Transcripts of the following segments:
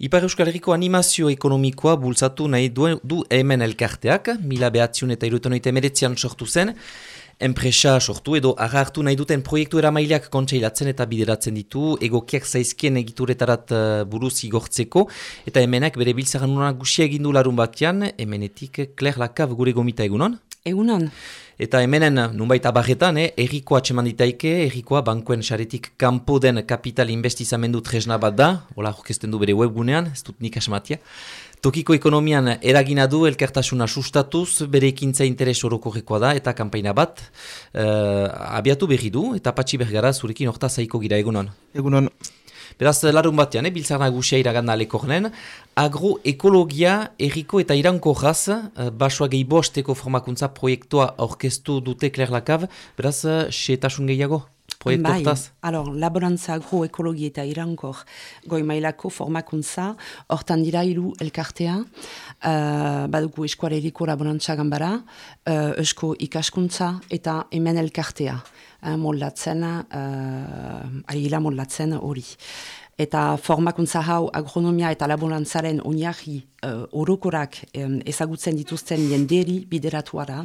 Ipar Euskal Herriko animazio ekonomikoa bultzatu nahi du, du hemen elkarteak, mila behatziun eta irutonoite meretzian sortu zen, enpresa sortu edo agartu nahi duten proiektu eramaileak kontseilatzen eta bideratzen ditu, egokiak zaizkien egituretarat uh, buruz igortzeko, eta hemenak bere biltzaran unak gusia egindu larun batean, hemenetik Claire Lakav gure gomita egunon? Egunon. Eta hemenen, nunbait abarretan, eh, errikoa txeman ditaike, errikoa bankuen xaretik kanpo den kapital investizamendu tresna bat da, hola jokesten du bere webgunean, ez dut nik asmatia. Tokiko ekonomian eragina du elkartasuna sustatuz, bere ekintza interes orokorrekoa da, eta kanpaina bat, uh, abiatu berri du, eta patxi bergara zurekin orta zaiko gira egunon. Egunon. Beraz, larun batean, eh, biltzar nagusia iraganda alekornen, agroekologia erriko eta iranko jaz, eh, basua gehi bosteko formakuntza proiektua orkestu dute Claire Lakav, beraz, eh, xetasun gehiago? Proiektu bai, alor, laborantza agroekologia eta irankor goi mailako formakuntza, hortan dira hiru elkartea, uh, badugu eskuareriko laborantza gambara, uh, esko ikaskuntza eta hemen elkartea. Uh, moldatzen, uh, ari gila moldatzen hori. Eta formakuntza hau agronomia eta laborantzaren oniari uh, orokorak um, ezagutzen dituzten jenderi bideratuara.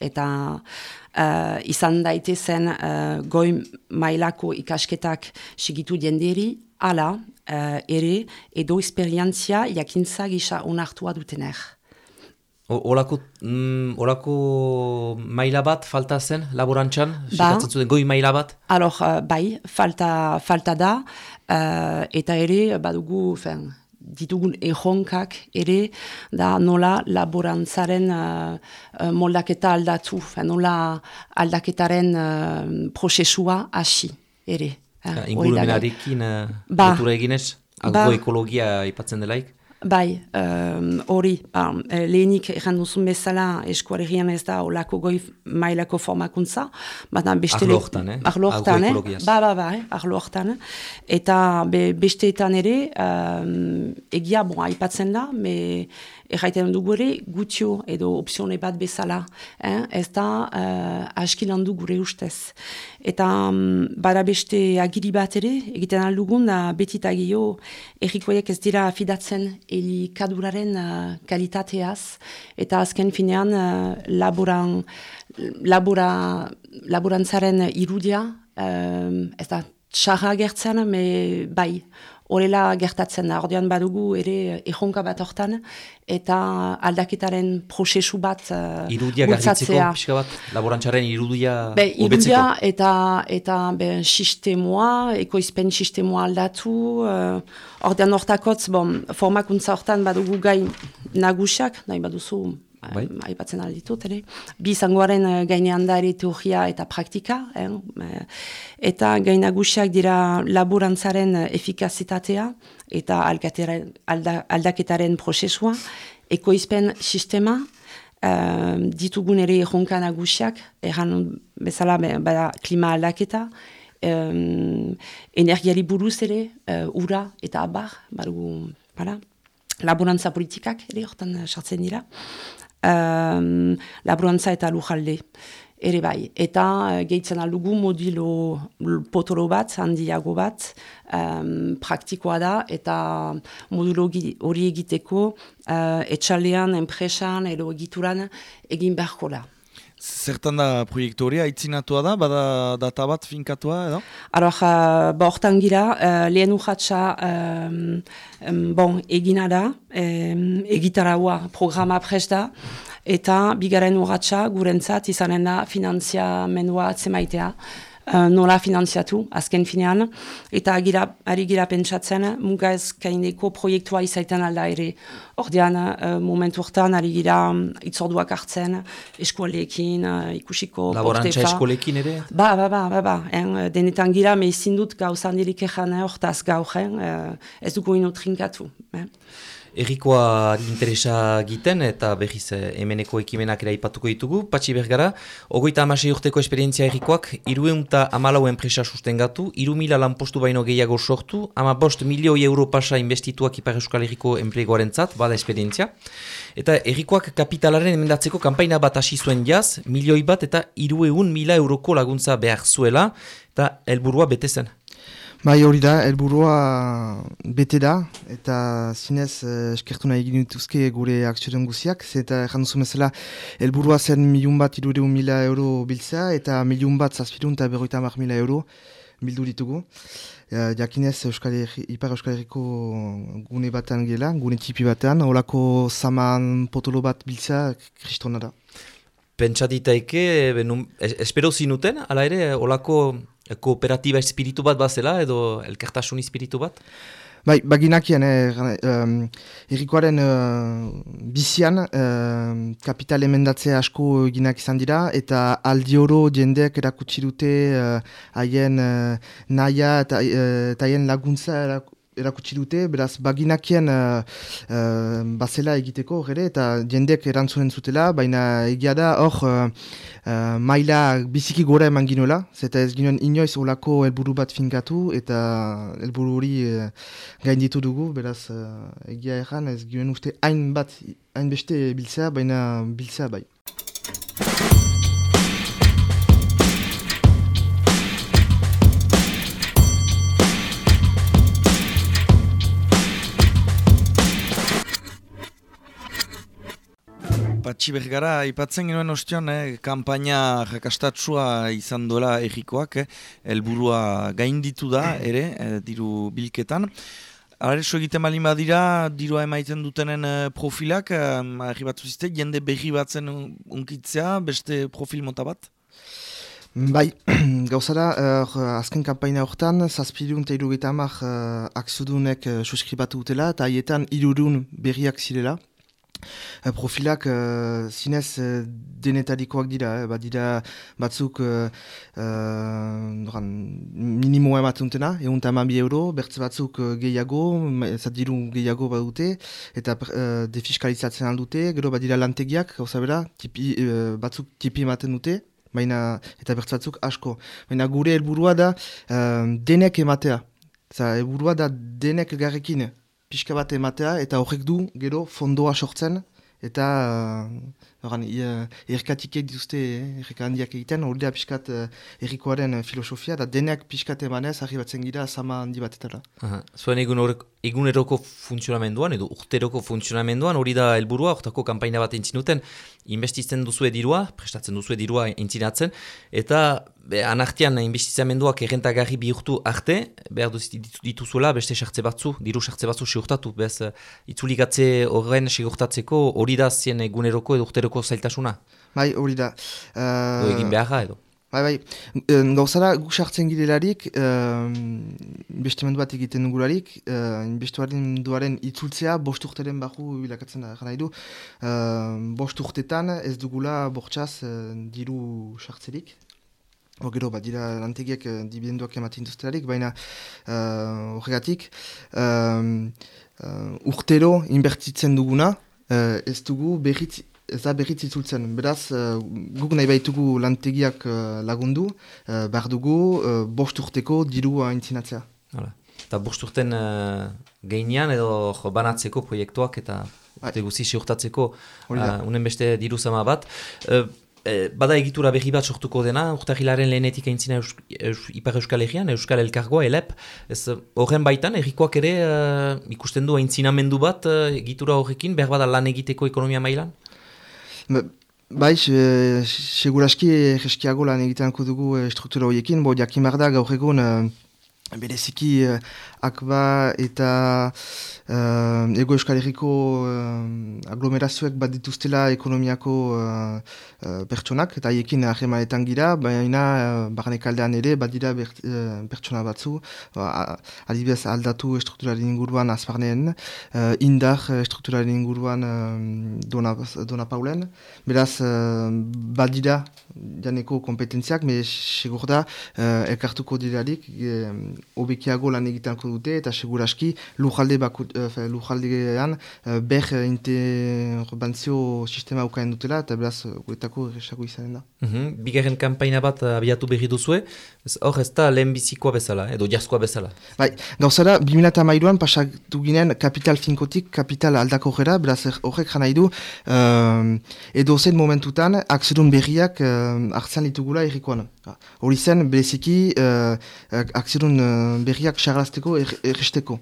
Eta uh, izan daitezen uh, goi mailako ikasketak sigitu jenderi, ala uh, ere edo esperientzia jakintza gisa onartua dutener. Olako, mm, olako maila bat falta zen laborantzan? Ba. zuten goi maila bat? Alor, uh, bai, falta, falta da, uh, eta ere, badugu, fen, ditugun erronkak ere, da nola laborantzaren uh, moldaketa aldatu, fen, nola aldaketaren uh, prozesua hasi, ere. Uh, Ingurumenarekin uh, ba. eginez, ba. agroekologia ba. ipatzen delaik? Bai, hori, um, lehenik egin duzun bezala eskuaregian ez da olako goi mailako formakuntza. Arlo hortan, eh? Arlo hortan, eh? Ba, ba, ba, eh? arlo hortan. Eta be, besteetan ere, um, egia, bon, aipatzen da, me erraiten dugu ere, gutio edo opzione bat bezala. Eh? Ez da, uh, askilan du gure ustez. Eta um, bada beste agiri bat ere, egiten aldugun, da betita gehiago, errikoiek ez dira afidatzen elikaduraren uh, kalitateaz, eta azken finean uh, laboran, labora, laborantzaren irudia, um, ez da, txarra gertzen, me bai, horrela gertatzen da, ordean badugu ere ehonka bat hortan, eta aldaketaren prozesu bat uh, irudia garritzeko, pixka bat, laborantzaren irudia be, irudia eta, eta be, sistemoa, ekoizpen sistemoa aldatu, uh, ordean hortakotz, bon, formakuntza hortan badugu gai nagusiak, nahi baduzu, bai. aipatzen alditut, ere. Bi zangoaren uh, gainean da ere teoria eta praktika, eh? eta gainagusiak dira laborantzaren efikazitatea eta alda, aldaketaren prozesua, ekoizpen sistema, uh, ditugun ere erronka nagusiak, erran bezala bada klima aldaketa, um, energiari buruz ere, uh, ura eta abar, badugu, para, laborantza politikak ere hortan sartzen dira um, laburantza eta lujalde ere bai. Eta uh, gehitzen aldugu modilo potolo bat, handiago bat, um, praktikoa da, eta modulo hori egiteko uh, etxalean, enpresan, edo egituran egin beharko da. Zertan da proiektu hori, da, bada data bat finkatua edo? Ara, uh, ba hortan gira, uh, lehen urratxa um, um, bon, egina da, um, egitaraua programa presta, eta bigaren urratxa gurentzat izanen da finanziamendua atzemaitea. Uh, nola finanziatu, azken finean, eta gira, ari gira pentsatzen, muga ez kaineko proiektua izaiten alda ere. Ordean, uh, momentu hortan, ari gira um, itzorduak hartzen, eskualekin, uh, ikusiko Laborantza eskualekin ere? Ba, ba, ba, ba, ba. En, denetan gira, me izin dut gauzan dirik ezan, hortaz gauzen, uh, ez dugu inotrinkatu. Eh? Errikoa interesa giten eta berriz eh, hemeneko ekimenak ere ipatuko ditugu. Patxi bergara, ogoita amasei urteko esperientzia errikoak, irueun eta amalau enpresa sustengatu, iru mila lanpostu baino gehiago sortu, ama bost milioi euro pasa investituak ipar euskal erriko enplegoaren zat, bada esperientzia. Eta errikoak kapitalaren emendatzeko kanpaina bat hasi zuen jaz, milioi bat eta irueun mila euroko laguntza behar zuela, eta helburua bete zen. Bai hori da, helburua bete da, eta zinez eh, eskertu nahi egin dituzke gure akzioen guziak, eta erran duzu mesela, helburua zen miliun bat irureun mila euro biltzea, eta miliun bat zazpirun eta berroita mar mila euro bildu ditugu. Ja, jakinez Euskal Herri, Ipar Euskal Herriko gune batean gela, gune tipi batean, holako saman potolo bat biltzea kristona da. Pentsa ditaike, espero zinuten, ala ere, olako kooperatiba espiritu bat bazela edo elkartasun espiritu bat? Bai, baginakien, eh, um, errikoaren uh, bizian uh, kapital emendatzea asko eginak izan dira, eta aldi oro jendeak erakutsi dute haien uh, naia eta haien laguntza erakutsi dute, beraz baginakien uh, uh, bazela egiteko gere eta jendek erantzunen zutela, baina egia da hor uh, uh, maila biziki gora eman ginoela, zeta ez ginoen inoiz olako helburu bat finkatu eta helburu hori uh, gainditu dugu, beraz uh, egia erran ez ginoen uste hain bat, hain beste biltzea, baina biltzea bai. Patxi bergara, ipatzen genuen ostion, eh, kampaina jakastatsua izan duela egikoak, eh, elburua gainditu da, ere, eh, diru bilketan. Ara eso egiten bali dira, dirua emaiten dutenen eh, profilak, eh, bat zuzite, jende berri batzen unkitzea, beste profil mota bat? Bai, gauzara, uh, azken kampaina horretan, zazpidun eta irugeta amak uh, akzudunek uh, suskribatu dutela, eta haietan irudun berriak zirela. Uh, profilak uh, zinez uh, denetarikoak dira, eh? ba, dira batzuk uh, uh, minimo ematuntena, egun eta bi euro, bertze batzuk uh, gehiago, zadiru gehiago badute, eta uh, defiskalizatzen aldute, gero badira lantegiak, gauza bera, tipi, uh, batzuk tipi ematen dute, baina eta bertze batzuk asko. Baina gure helburua da uh, denek ematea. Zer, helburua da denek garrekin pixka bat ematea eta horrek du gero fondoa sortzen eta uh, erkatik dituzte erreka handiak egiten, hori da pixkat uh, errikoaren filosofia, da denak pixkat emanez argi batzen gira sama handi batetara. Zuen egun eguneroko funtzionamenduan edo urteroko funtzionamenduan hori da helburua, hortako kanpaina bat entzinuten, investitzen duzu dirua, prestatzen duzu dirua entzinatzen, eta anartian investizamenduak errentagarri bihurtu arte, behar duz dituzuela beste sartze batzu, diru sartze batzu sigurtatu, bez itzulikatze horren sigurtatzeko hori da zien eguneroko edo urteroko zailtasuna? Bai, hori da. Uh... egin beharra edo? Bai, bai, gauzara gu sartzen girelarik, uh, investimendu bat egiten dugularik, uh, investimenduaren itzultzea bost urteren bahu bilakatzen da, gana edu, uh, bost urtetan ez dugula bortxaz uh, diru sartzerik, Hor gero, bat dira lantegiak uh, dibidenduak ematen duztelarik, baina horregatik uh, uh, urtero inbertitzen duguna, uh, ez dugu berriz ez da berriz itzultzen. Beraz, uh, guk nahi baitugu lantegiak uh, lagundu, uh, behar dugu uh, bost urteko dirua intzinatzea. Hala. Eta bost urten uh, geinean edo jo, banatzeko proiektuak eta bai. urte guzi uh, unen beste diru zama bat. Uh, bada egitura berri bat sortuko dena, urtahilaren lehenetik aintzina Eus, Eus, Ipar Euskal Herrian, Euskal Elkargoa, ELEP. Ez horren baitan, errikoak ere uh, ikusten du aintzinamendu bat uh, egitura horrekin, behar bada lan egiteko ekonomia mailan? Ba, bai, seguraski egeskiago lan egiteanko dugu e, struktura horiekin, bo jakin behar da bereziki e, akba eta uh, ego euskal herriko uh, aglomerazioek bat dituztela ekonomiako uh, uh, pertsonak, eta haiekin ahemanetan gira, baina uh, barnek aldean ere, bat dira pertsona batzu, uh, adibidez aldatu strukturaren inguruan azparneen, uh, indar strukturaren inguruan uh, dona, dona paulen, beraz, uh, bat dira janeko kompetentziak, me segur da, uh, elkartuko dirarik, uh, obekiago lan egiteanko dute, eta seguraski lujalde bakut, uh, lujaldean uh, ber interbantzio sistema ukaen dutela eta beraz guetako resago izanen da. Mm -hmm. Bigarren kampaina bat abiatu berri duzue, hor ez da lehen bizikoa bezala, edo jaskoa bezala? Bai, gauzara, 2008an pasatu ginen kapital finkotik kapital aldako gera, beraz horrek jana idu, uh, edo zen momentutan, akzedun berriak uh, hartzen ditugula errikoan. Hori zen, bereziki, uh, akzidun uh, berriak xarrazteko erresteko.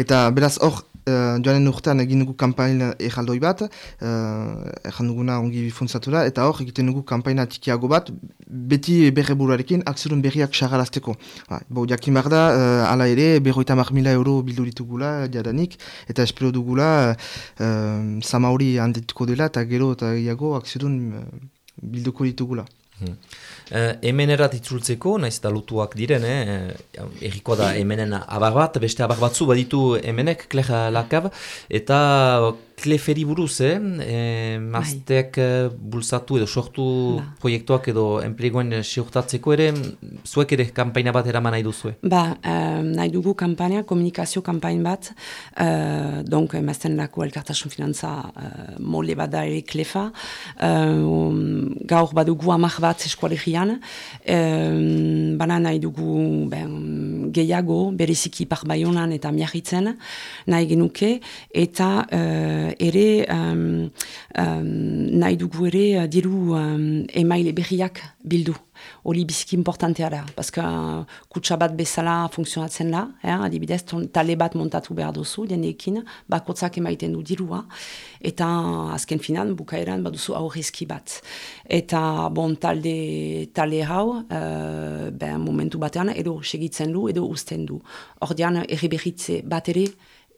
Eta beraz hor, uh, joanen urtean egin dugu kampaina erraldoi bat, uh, duguna ongi funtzatu da, eta hor egiten dugu kampaina tikiago bat, beti berre buruarekin akzidun berriak xarrazteko. Ba, bo, jakin behar da, uh, ala ere, berroita mar mila euro bildu ditugula, jadanik, eta espero dugula, sama hori handituko dela, eta gero eta gehiago akzidun uh, bilduko ditugula. Uh, hemen errat itzultzeko, naiz eta lutuak diren, eh? erriko da hemenen abar bat, beste abar batzu baditu hemenek, kleja lakab, eta kleferi buruz, eh? E, mazteak bai. bultzatu edo sortu ba. proiektuak edo enplegoen siurtatzeko ere, zuek ere kampaina bat eraman nahi duzue? Ba, eh, nahi dugu kampaina, komunikazio kampain bat, eh, donk mazten lako elkartasun finantza eh, mole bat da ere klefa, eh, um, gaur badugu amak bat eskualegian, eh, bana nahi dugu ben, gehiago, bereziki par baionan eta miagitzen, nahi genuke, eta eh, ere um, um, nahi dugu ere uh, diru um, emaile berriak bildu. Hori biziki importantea da, paska uh, kutsa bat bezala funtzionatzen da, eh, adibidez, tale bat montatu behar duzu, denekin, bakotzak emaiten du dirua, eta azken finan, bukaeran, baduzu aurrezki bat. Eta, bon, talde, tale hau, uh, ben, momentu batean, edo segitzen du, edo usten du. Ordean, erri berritze bat ere,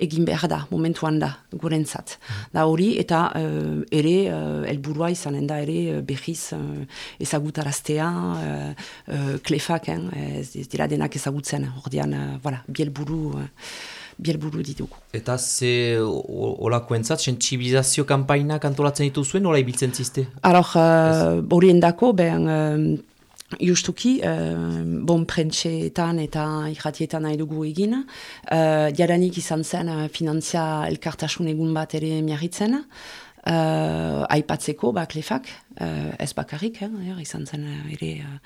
egin behar da, momentuan da, gurentzat. Da hori, eta uh, ere, uh, elburua izanen da ere, uh, behiz uh, ezagutaraztea, uh, uh, klefak, ez, ez dira denak ezagutzen, ordean, uh, voilà, bielburu, uh, bielburu ditugu. Eta ze olako entzat, sensibilizazio kampaina kantolatzen dituzuen, nola ibiltzen ziste? Aror, hori uh, endako, ben, Justuki, uh, bon prentseetan eta ikratietan nahi dugu egin. Uh, jadanik izan zen uh, finanzia elkartasun egun bat ere miarritzen. Uh, aipatzeko, ba, klefak, uh, ez bakarrik, eh, izan zen ere uh,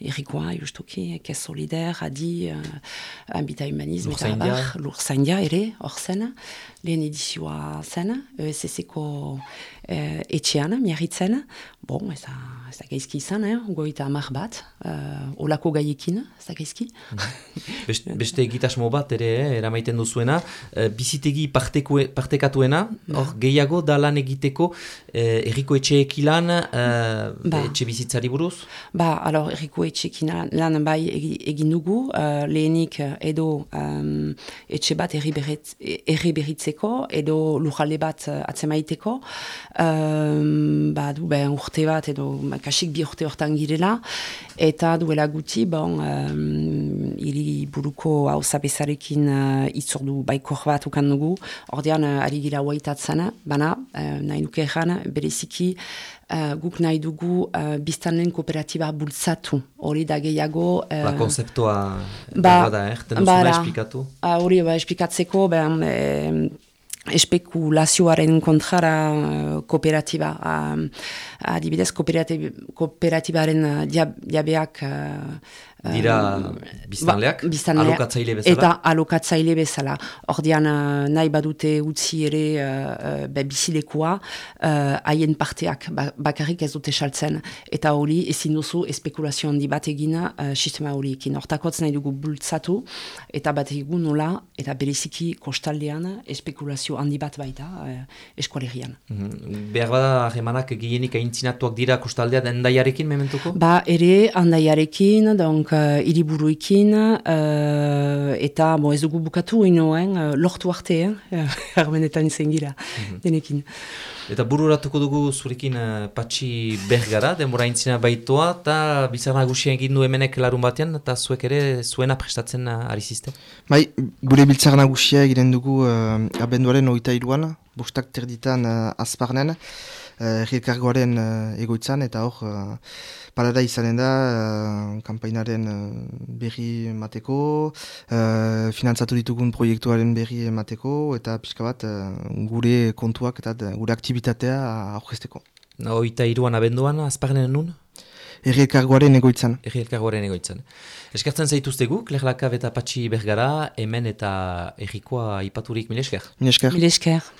errikoa, justuki, kez solider, adi, uh, ambita humanizm, eta abar, lur zaindia ere, hor zen, lehen edizioa zen, ESS-eko uh, etxean, miarritzen, bon, ez da, ez da gaizki izan, eh? goita amak bat, uh, olako gaiekin, ez da gaizki. beste, beste egitasmo bat ere, eh, eramaiten duzuena, uh, bizitegi parteko, partekatuena, hor gehiago da lan egiteko uh, erriko etxeek ilan, uh, ba. etxe bizitzari buruz? Ba, alor, erriko etxeek lan bai egin dugu, uh, lehenik edo um, etxe bat erri berritzeko, edo lujalde bat uh, atzemaiteko, um, ba, du, ben, urte bat, edo kasik bi urte hortan girela, eta duela guti, bon, um, iri buruko hau zabezarekin uh, itzordu baikor bat ukan dugu, ordean uh, ari gira huaitatzen, bana, uh, nahi duke egan, bereziki, Uh, guk nahi dugu uh, biztanen kooperatiba bultzatu, hori da gehiago... Uh, ba, konzeptua ba, da, eh? Tenuzuna esplikatu? Hori, ba, esplikatzeko, ben, espekulazioaren kontrara uh, kooperatiba. Uh, adibidez, kooperatibaren uh, diabeak Dira biztanleak, ba, alokatzaile bezala? Eta alokatzaile bezala. Ordean uh, nahi badute utzi ere uh, uh, bizilekua, haien uh, parteak ba, bakarrik ez dute saltzen. Eta hori ezin duzu espekulazio handi bat egina uh, sistema horiekin. Hortakotz nahi dugu bultzatu, eta bat nola, eta bereziki kostaldean espekulazio handi bat baita uh, eskualerian. Mm -hmm. Behar bada, remanak gehienik aintzinatuak dira kostaldean endaiarekin mementuko? Ba, ere, endaiarekin, donk uh, iriburuekin, uh, eta bo, ez dugu bukatu inoen, uh, lortu arte, eh? armenetan izan gira, mhm. denekin. Eta bururatuko dugu zurekin uh, patxi bergara, denbora intzina baitoa, eta bizar nagusia egin du hemenek larun batean, eta zuek ere zuena prestatzen uh, ari ziste? Bai, gure biltzar nagusia egiten dugu uh, abenduaren oita iruan, bostak terditan uh, azparnen, errikargoaren uh, egoitzan, eta hor, uh, parada izanen da, uh, kampainaren uh, berri emateko, uh, finantzatu ditugun proiektuaren berri emateko, eta pixka bat gure kontuak eta gure aktivitatea aurkezteko. Oita iruan abenduan, azparnen nun? Errielkargoaren egoitzan. Errielkargoaren egoitzan. Eskertzen zaituztegu, Klerlakav eta Patxi Bergara, hemen eta errikoa ipaturik, mile esker? Mile esker. Mile esker.